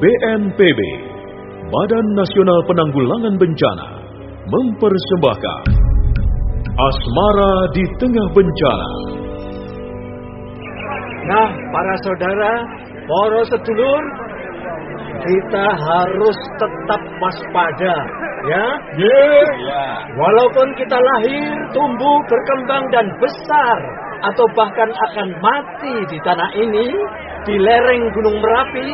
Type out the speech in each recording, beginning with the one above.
BNPB, Badan Nasional Penanggulangan Bencana, mempersembahkan Asmara di Tengah Bencana. Nah, para saudara, para sedulur, kita harus tetap waspada, ya? Yeah. Walaupun kita lahir, tumbuh, berkembang dan besar, atau bahkan akan mati di tanah ini, di lereng Gunung Merapi,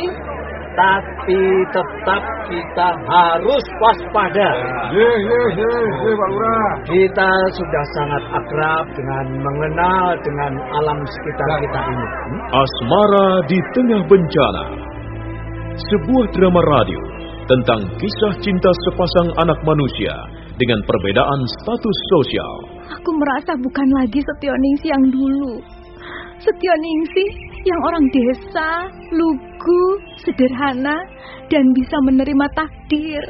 tapi tetap kita harus waspada. Ye, ye, ye, ye, Pak Lurah. Kita sudah sangat akrab dengan mengenal dengan alam sekitar kita ini. Hmm? Asmara di Tengah Bencana. Sebuah drama radio tentang kisah cinta sepasang anak manusia dengan perbedaan status sosial. Aku merasa bukan lagi Setioningsi yang dulu. Setioningsi yang orang desa, lugu, sederhana, dan bisa menerima takdir.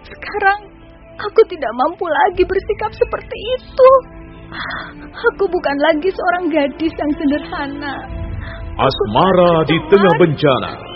Sekarang aku tidak mampu lagi bersikap seperti itu. Aku bukan lagi seorang gadis yang sederhana. Asmara di Tengah Bencana.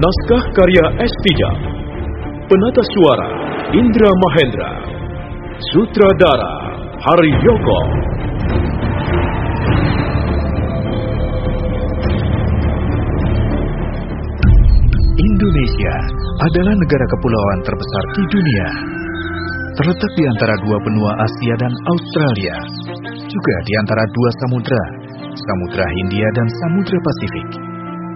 Naskah karya S. Tijab Penata suara Indra Mahendra Sutradara Haryoko Indonesia adalah negara kepulauan terbesar di dunia. Terletak di antara dua benua Asia dan Australia, juga di antara dua samudra, Samudra Hindia dan Samudra Pasifik.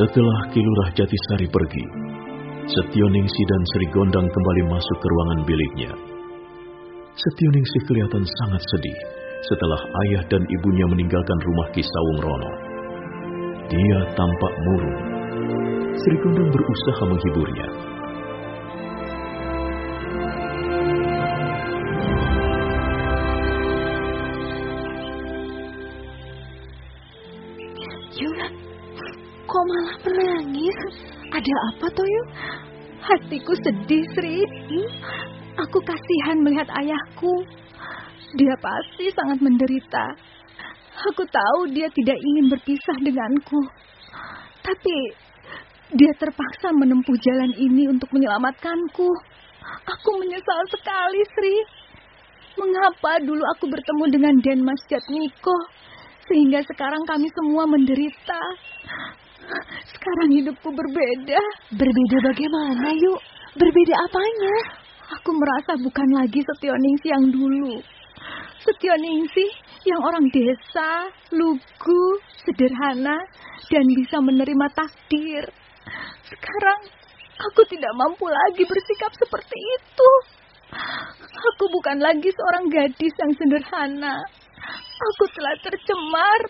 Setelah Kilurah Jatisari pergi, Setioningsi dan Sri Gondang kembali masuk ke ruangan biliknya. Setioningsi kelihatan sangat sedih setelah ayah dan ibunya meninggalkan rumah Kisawung Rono. Dia tampak murung. Sri Gondang berusaha menghiburnya. Kok malah menangis? Ada apa, Toyo? Hatiku sedih, Sri. Hmm? Aku kasihan melihat ayahku. Dia pasti sangat menderita. Aku tahu dia tidak ingin berpisah denganku. Tapi dia terpaksa menempuh jalan ini untuk menyelamatkanku. Aku menyesal sekali, Sri. Mengapa dulu aku bertemu dengan Den Mas Jatmiko sehingga sekarang kami semua menderita? Sekarang hidupku berbeda. Berbeda bagaimana, yuk? Berbeda apanya? Aku merasa bukan lagi Setioningsi yang dulu. Setioningsi yang orang desa, lugu, sederhana, dan bisa menerima takdir. Sekarang aku tidak mampu lagi bersikap seperti itu. Aku bukan lagi seorang gadis yang sederhana. Aku telah tercemar.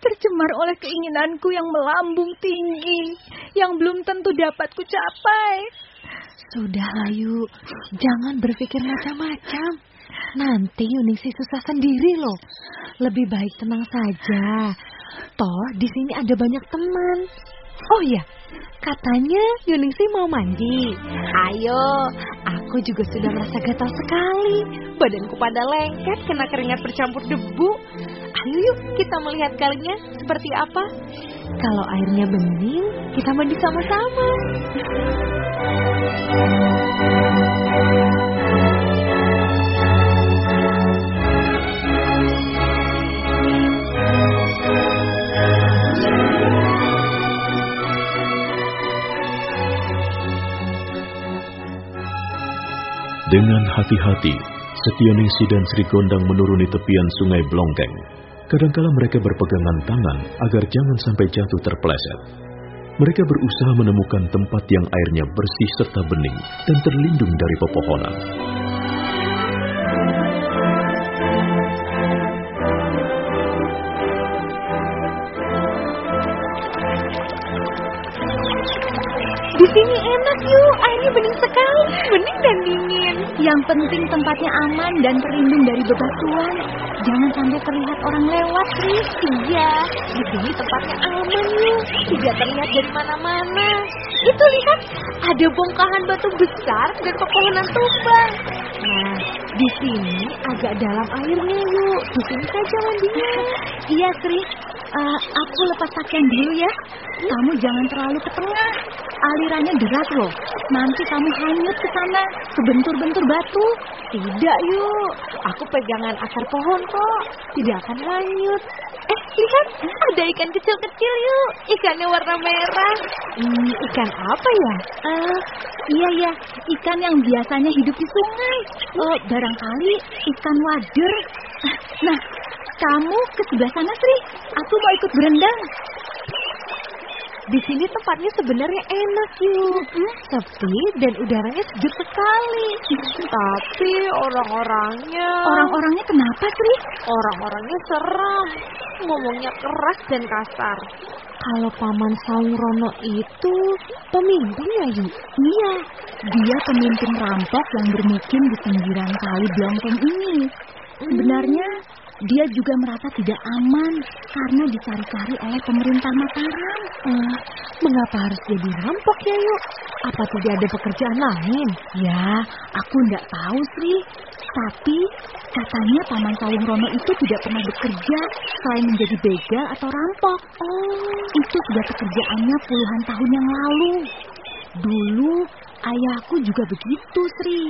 tercemar oleh keinginanku yang melambung tinggi, yang belum tentu dapat kucapai. Sudah, Ayu. Jangan berpikir macam-macam. Nanti Yuningsi susah sendiri loh. Lebih baik tenang saja. Toh di sini ada banyak teman. Oh iya, katanya Yuningsi mau mandi. Ayo, aku juga sudah merasa gatal sekali. Badanku pada lengket kena keringat bercampur debu. Ayo yuk kita melihat kalinya seperti apa. Kalau airnya bening, kita mandi sama-sama. Dengan hati-hati, Setioningsi dan Sri Gondang menuruni tepian sungai Blongkeng. Kadangkala mereka berpegangan tangan agar jangan sampai jatuh terpeleset. Mereka berusaha menemukan tempat yang airnya bersih serta bening dan terlindung dari pepohonan. Di sini enak yuk, airnya bening sekali, bening dan. Yang penting tempatnya aman dan terlindung dari bebatuan. Jangan sampai terlihat orang lewat, Sri. Iya, di sini tempatnya aman yuk, tidak terlihat dari mana-mana. Itu lihat, ada bongkahan batu besar dan pepohonan tumbang. Nah, di sini agak dalam airnya yuk. Di sini saja mandinya. Iya, Sri. Eh, aku lepas pakaian dulu ya. Kamu jangan terlalu ke tengah. Alirannya deras loh. Nanti kamu hanyut ke sana, ke bentur-bentur batu. Tidak yuk, aku pegangan akar pohon kok. Tidak akan hanyut. Eh, lihat, ada ikan kecil-kecil yuk. Ikannya warna merah. Hmm, ikan apa ya? Eh, iya ya, ikan yang biasanya hidup di sungai. Oh, barangkali ikan wader. Nah, kamu ke sebelah sana, Sri. Aku mau ikut berendam. Di sini tempatnya sebenarnya enak yuk. Sepi dan udaranya sejuk sekali. Tapi orang-orangnya... Orang-orangnya kenapa, Sri? Orang-orangnya seram. Ngomongnya keras dan kasar. Kalau Paman Saungrono itu pemimpin ya, Yu? Iya, dia pemimpin rampok yang bermukim di pinggiran kali Blongkeng ini. Sebenarnya dia juga merasa tidak aman karena dicari-cari oleh pemerintah Mataram. Eh, mengapa harus jadi rampok ya, Yuk? Apa tidak ada pekerjaan lain? Ya, aku tidak tahu, Sri. Tapi katanya Paman Sawung Rono itu tidak pernah bekerja selain menjadi begal atau rampok. Oh, Itu sudah pekerjaannya puluhan tahun yang lalu. Dulu ayahku juga begitu, Sri.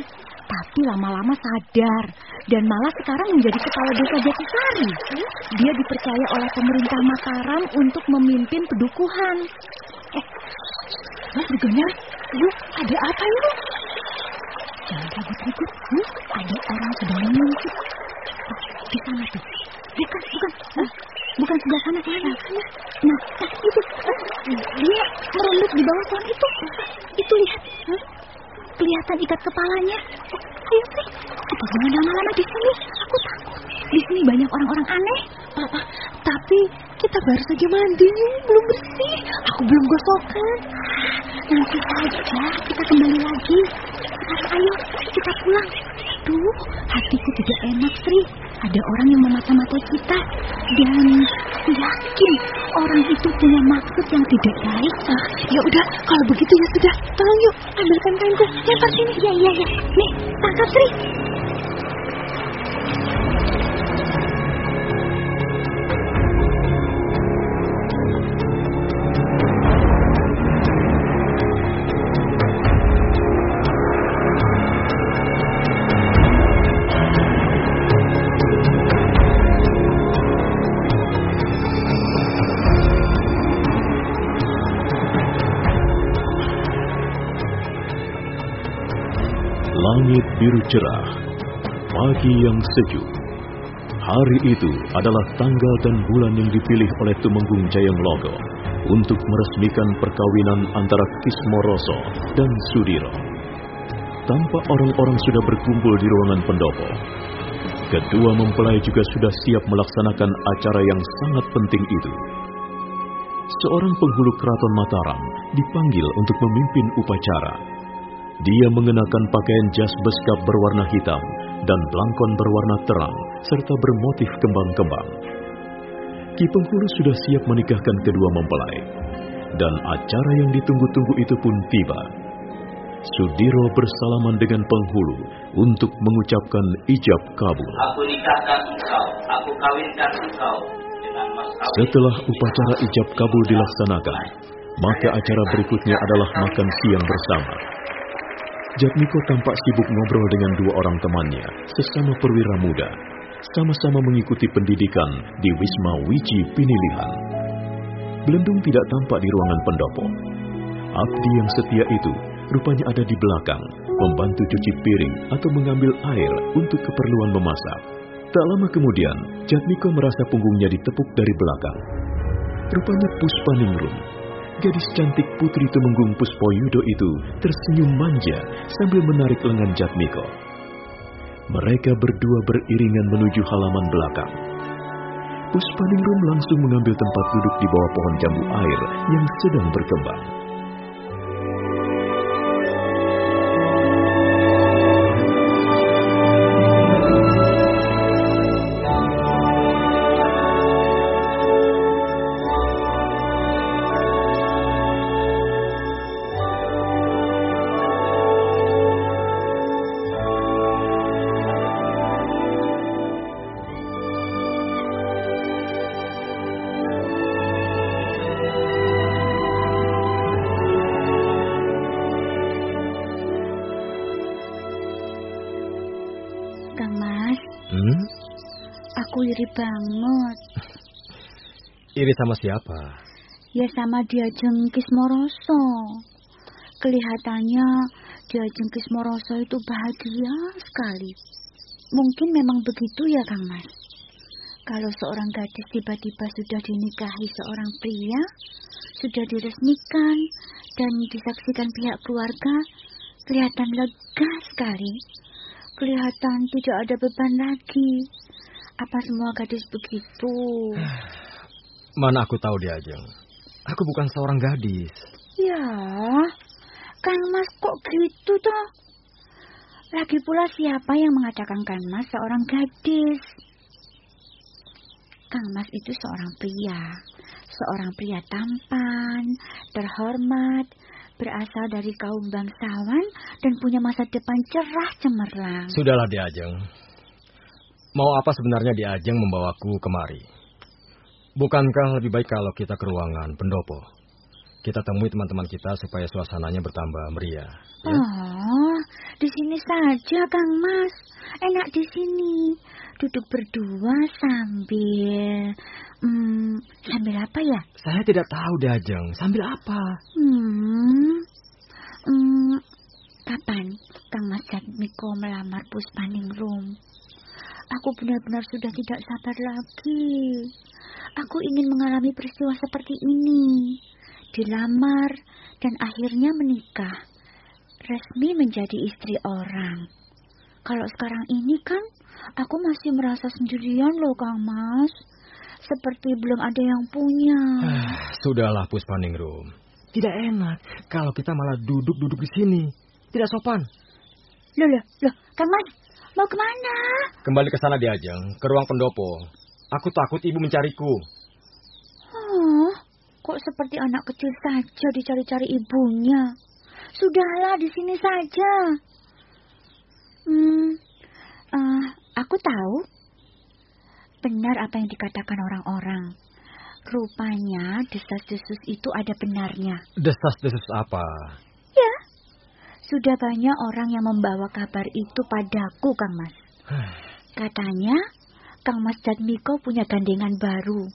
Tapi lama-lama sadar dan malah sekarang menjadi kepala desa Jatisari. Dia dipercaya oleh pemerintah Mataram untuk memimpin pedukuhan. Eh, Mas Begonya, yuk ada apa yuk? Jangan ribut-ribut, yuk ada orang sedang mengintip. Oh, di sana tuh. Bukan, bukan, eh, bukan sebelah sana, sana. Nah, nah itu, eh, dia merunduk di bawah pohon itu. Itu lihat, eh, kelihatan ikat kepalanya. Ayo sih, kita jangan lama-lama di sini. Aku takut. Di sini banyak orang-orang aneh. Papa, tapi kita baru saja mandi, belum bersih. Aku belum gosokan. Nanti saja kita kembali lagi. Sekarang ayo kita pulang. Duh, hatiku tidak enak, Sri. Ada orang yang memata-matai kita. Dan yakin orang itu punya maksud yang tidak baik. Ah, ya udah, kalau begitu ya sudah. Tolong yuk, ambilkan kainku. Lempar sini. Iya, iya, iya. Nih, tangkap, Sri. Langit biru cerah, pagi yang sejuk. Hari itu adalah tanggal dan bulan yang dipilih oleh Tumenggung Jayang Logo untuk meresmikan perkawinan antara Kismoroso dan Sudiro. Tampak orang-orang sudah berkumpul di ruangan pendopo. Kedua mempelai juga sudah siap melaksanakan acara yang sangat penting itu. Seorang penghulu keraton Mataram dipanggil untuk memimpin upacara. Dia mengenakan pakaian jas beskap berwarna hitam dan belangkon berwarna terang serta bermotif kembang-kembang. Ki penghulu sudah siap menikahkan kedua mempelai. Dan acara yang ditunggu-tunggu itu pun tiba. Sudiro bersalaman dengan penghulu untuk mengucapkan ijab kabul. Aku nikahkan engkau, aku kawinkan engkau dengan mas kawin. Setelah upacara ijab kabul dilaksanakan, maka acara berikutnya adalah makan siang bersama. Jatmiko tampak sibuk ngobrol dengan dua orang temannya, sesama perwira muda, sama-sama mengikuti pendidikan di Wisma Wiji Pinilihan. Belendung tidak tampak di ruangan pendopo. Abdi yang setia itu rupanya ada di belakang, membantu cuci piring atau mengambil air untuk keperluan memasak. Tak lama kemudian, Jatmiko merasa punggungnya ditepuk dari belakang. Rupanya Puspaningrum, gadis cantik putri Temenggung Puspoyudo itu tersenyum manja sambil menarik lengan Jatmiko. Mereka berdua beriringan menuju halaman belakang. Puspaningrum langsung mengambil tempat duduk di bawah pohon jambu air yang sedang berkembang. Banget. Iri sama siapa? Ya sama dia Jengkis Moroso. Kelihatannya dia Jengkis Moroso itu bahagia sekali. Mungkin memang begitu ya Kang Mas. Kalau seorang gadis tiba-tiba sudah dinikahi seorang pria, sudah diresmikan dan disaksikan pihak keluarga, kelihatan lega sekali. Kelihatan tidak ada beban lagi. Apa semua gadis begitu? Mana aku tahu dia Ajeng. Aku bukan seorang gadis. Ya, Kang Mas kok gitu toh? Lagi pula siapa yang mengatakan Kang Mas seorang gadis? Kang Mas itu seorang pria, seorang pria tampan, terhormat, berasal dari kaum bangsawan dan punya masa depan cerah cemerlang. Sudahlah dia Ajeng. Mau apa sebenarnya dia Ajeng membawaku kemari? Bukankah lebih baik kalau kita ke ruangan pendopo? Kita temui teman-teman kita supaya suasananya bertambah meriah. Ya? Oh, di sini saja Kang Mas. Enak di sini. Duduk berdua sambil hmm, sambil apa ya? Saya tidak tahu dia Ajeng. Sambil apa? Hmm. Hmm, kapan Kang Mas Jatmiko melamar Puspaningrum? Aku benar-benar sudah tidak sabar lagi. Aku ingin mengalami peristiwa seperti ini. Dilamar dan akhirnya menikah. Resmi menjadi istri orang. Kalau sekarang ini kan aku masih merasa sendirian loh Kang Mas. Seperti belum ada yang punya. Ah, Sudahlah Puspaningrum. Tidak enak kalau kita malah duduk-duduk di sini. Tidak sopan. Loh, loh, loh, Kang Mas, mau ke mana? Kembali ke sana dia Ajeng, ke ruang pendopo. Aku takut ibu mencariku. Oh, kok seperti anak kecil saja dicari-cari ibunya. Sudahlah, di sini saja. Hmm, eh, aku tahu. Benar apa yang dikatakan orang-orang. Rupanya desas-desus itu ada benarnya. Desas-desus apa? Sudah banyak orang yang membawa kabar itu padaku, Kang Mas. Katanya, Kang Mas Jatmiko punya gandengan baru.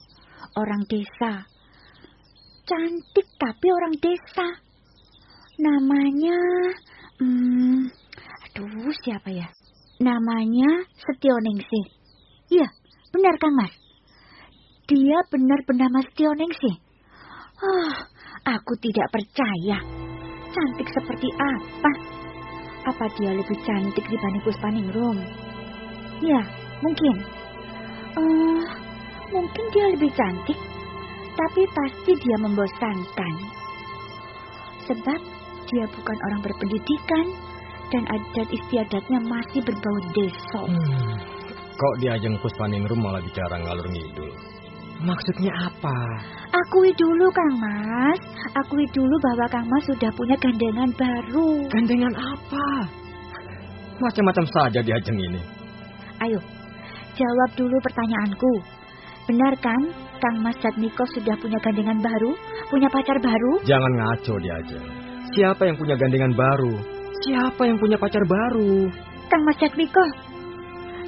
Orang desa. Cantik tapi orang desa. Namanya... Hmm, aduh, siapa ya? Namanya Setionengsih. Iya, benar Kang Mas. Dia benar-benar Mas Setionengsih. Oh, aku tidak percaya. Cantik seperti apa? Apa dia lebih cantik dibanding Puspaningrum? Ya, Mungkin. Uh, mungkin dia lebih cantik, tapi pasti dia membosankan. Sebab dia bukan orang berpendidikan dan adat istiadatnya masih berbau deso. Hmm. Kok di ajang Puspaningrum malah bicara ngalur ngidul? Maksudnya apa? Akui dulu, Kang Mas. Akui dulu bahwa Kang Mas sudah punya gandengan baru. Gandengan apa? Macam-macam saja di ajang ini. Ayo, jawab dulu pertanyaanku. Benar kan, Kang Mas Jatmiko sudah punya gandengan baru? Punya pacar baru? Jangan ngaco di. Siapa yang punya gandengan baru? Siapa yang punya pacar baru? Kang Mas Jatmiko,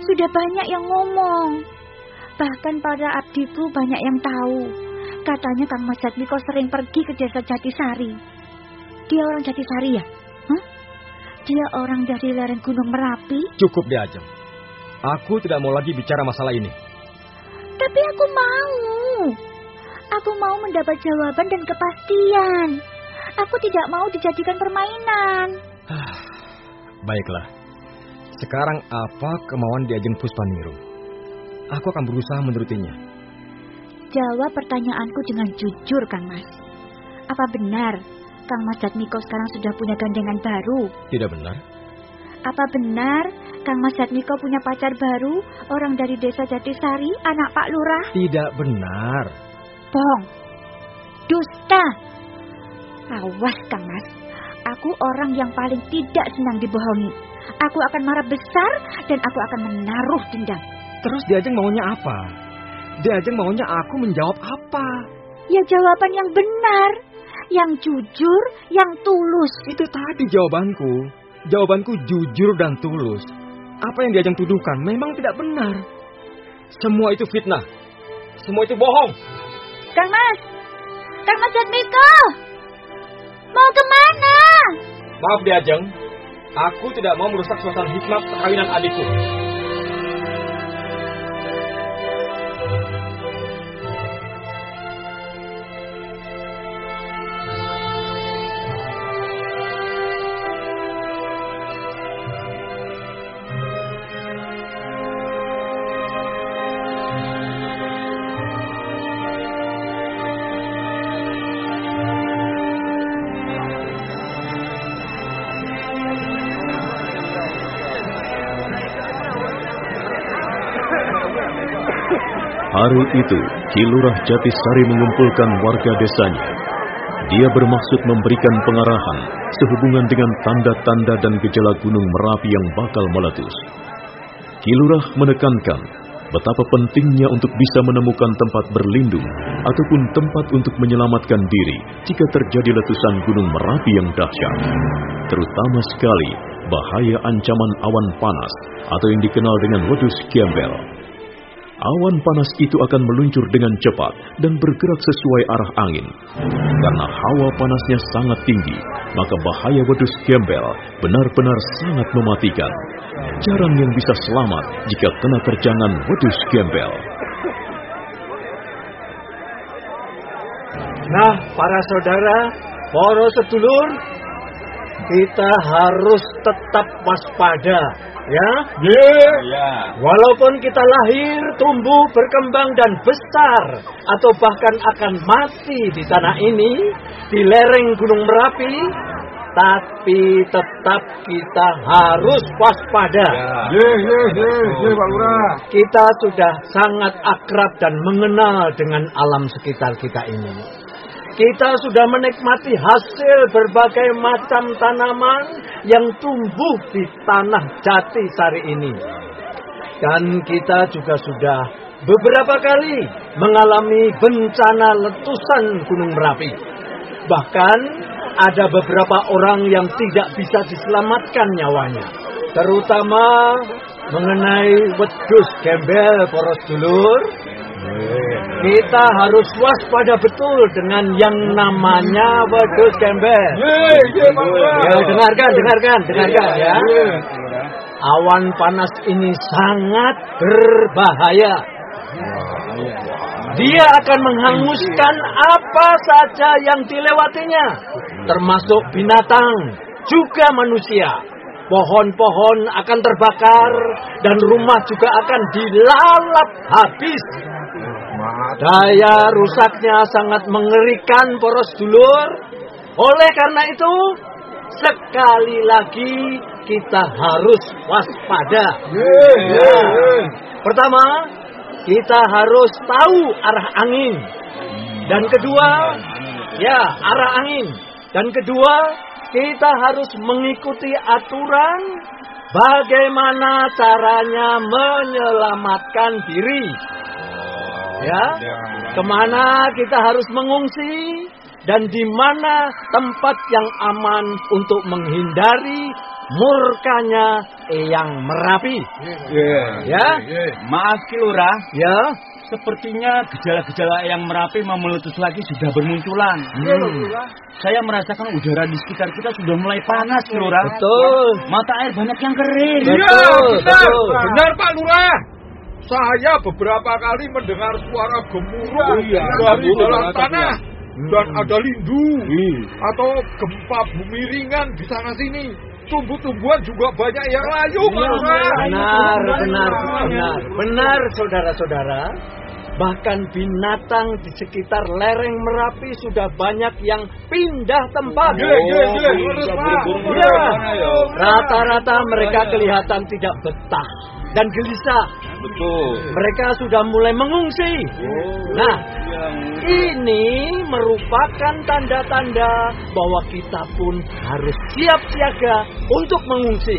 sudah banyak yang ngomong. Bahkan para abdiku banyak yang tahu. Katanya Kang Mas Jatmiko sering pergi ke desa Jatisari. Dia orang Jatisari ya? Hah? Dia orang dari lereng Gunung Merapi? Cukup di ajang. Aku tidak mau lagi bicara masalah ini. Tapi aku mau. Aku mau mendapat jawaban dan kepastian. Aku tidak mau dijadikan permainan. Baiklah. Sekarang apa kemauan di Ajeng Puspaniro? Aku akan berusaha menurutinya. Jawab pertanyaanku dengan jujur, Kang Mas. Apa benar Kang Mas Jatmiko sekarang sudah punya gandengan baru? Tidak benar. Apa benar Kang Mas Jatmiko punya pacar baru, orang dari desa Jatisari, anak Pak Lurah? Tidak benar. Bohong. Dusta. Awas, Kang Mas. Aku orang yang paling tidak senang dibohongi. Aku akan marah besar dan aku akan menaruh dendam. Terus di Ajeng maunya apa? Di Ajeng maunya aku menjawab apa? Ya jawaban yang benar, yang jujur, yang tulus. Itu tadi jawabanku. Jawabanku jujur dan tulus. Apa yang diajeng tuduhkan memang tidak benar. Semua itu fitnah. Semua itu bohong. Kang Mas, Kang Mas Jatmiko, mau ke mana? Maaf diajeng, aku tidak mau merusak suasana hikmat perkawinan adikku. Hari itu, Kilurah Jatisari mengumpulkan warga desanya. Dia bermaksud memberikan pengarahan sehubungan dengan tanda-tanda dan gejala gunung Merapi yang bakal meletus. Kilurah menekankan betapa pentingnya untuk bisa menemukan tempat berlindung ataupun tempat untuk menyelamatkan diri jika terjadi letusan gunung Merapi yang dahsyat. Terutama sekali bahaya ancaman awan panas atau yang dikenal dengan wedus gembel. Awan panas itu akan meluncur dengan cepat dan bergerak sesuai arah angin. Karena hawa panasnya sangat tinggi, maka bahaya wedus gembel benar-benar sangat mematikan. Jarang yang bisa selamat jika kena terjangan wedus gembel. Nah, para saudara, para sedulur, kita harus tetap waspada, ya. Ya. Walaupun kita lahir, tumbuh, berkembang dan besar atau bahkan akan mati di tanah ini, di lereng Gunung Merapi, tapi tetap kita harus waspada. Ye, Pak Lurah. Kita sudah sangat akrab dan mengenal dengan alam sekitar kita ini. Kita sudah menikmati hasil berbagai macam tanaman yang tumbuh di tanah jati sari ini. Dan kita juga sudah beberapa kali mengalami bencana letusan Gunung Merapi. Bahkan ada beberapa orang yang tidak bisa diselamatkan nyawanya. Terutama mengenai wedus gembel poros dulur. Kita harus waspada betul dengan yang namanya wedus gembel. Ya, dengarkan, dengarkan, dengarkan ya. Awan panas ini sangat berbahaya. Dia akan menghanguskan apa saja yang dilewatinya, termasuk binatang, juga manusia. Pohon-pohon akan terbakar, dan rumah juga akan dilalap habis. Daya rusaknya sangat mengerikan poros dulur. Oleh karena itu, sekali lagi kita harus waspada. Ya. Pertama, kita harus tahu arah angin. Dan kedua, ya arah angin. Dan kedua, kita harus mengikuti aturan bagaimana caranya menyelamatkan diri. Ya, ke mana kita harus mengungsi dan di mana tempat yang aman untuk menghindari murkanya Eyang Merapi. Yeah. Ya, Maaf Kilura, ya, sepertinya gejala-gejala yang merapi mau meletus lagi sudah bermunculan. Saya merasakan udara di sekitar kita sudah mulai panas, Kilura. betul. Mata air banyak yang kering. Betul, Iya, benar, betul. benar Pak Lurah. Saya beberapa kali mendengar suara gemuruh Iya, dari dalam tanah. Dan ada lindu Hmm. atau gempa bumi ringan di sana sini. Tumbuh-tumbuhan juga banyak yang layu, Pak Lurah. Benar, benar, benar, benar, saudara-saudara. Bahkan binatang di sekitar lereng Merapi sudah banyak yang pindah tempat. Iya, iya, iya. Ya, rata-rata mereka kelihatan tidak betah dan gelisah. Betul. Mereka sudah mulai mengungsi. Nah, ini merupakan tanda-tanda bahwa kita pun harus siap siaga untuk mengungsi.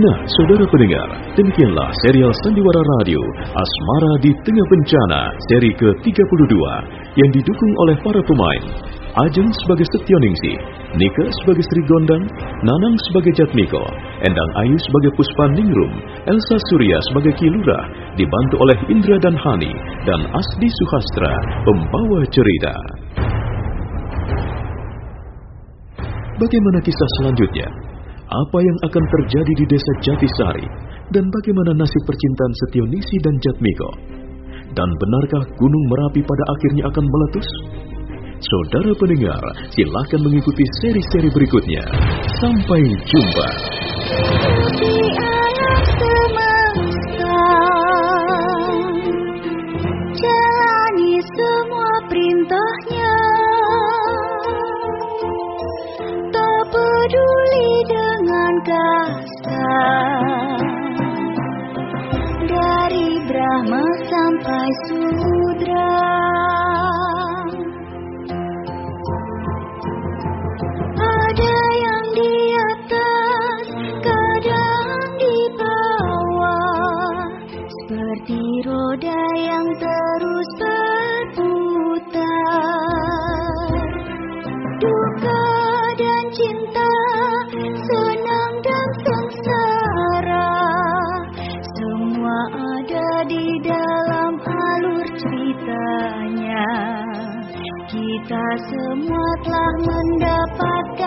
Nah, saudara pendengar, demikianlah serial Sandiwara Radio Asmara di Tengah Bencana seri ke-32 yang didukung oleh para pemain. Ajeng sebagai Setioningsi, Nika sebagai Sri Gondang, Nanang sebagai Jatmiko, Endang Ayu sebagai Puspa Ningrum, Elsa Surya sebagai Kilura, dibantu oleh Indra dan Hani, dan Asdi Suhastra, pembawa cerita. Bagaimana kisah selanjutnya? Apa yang akan terjadi di desa Jatisari? Dan bagaimana nasib percintaan Setionisi dan Jatmiko? Dan benarkah Gunung Merapi pada akhirnya akan meletus? Saudara pendengar, silakan mengikuti seri-seri berikutnya. Sampai jumpa. Kasar Dari Brahma sampai Sudra Kita semua telah mendapatkan peran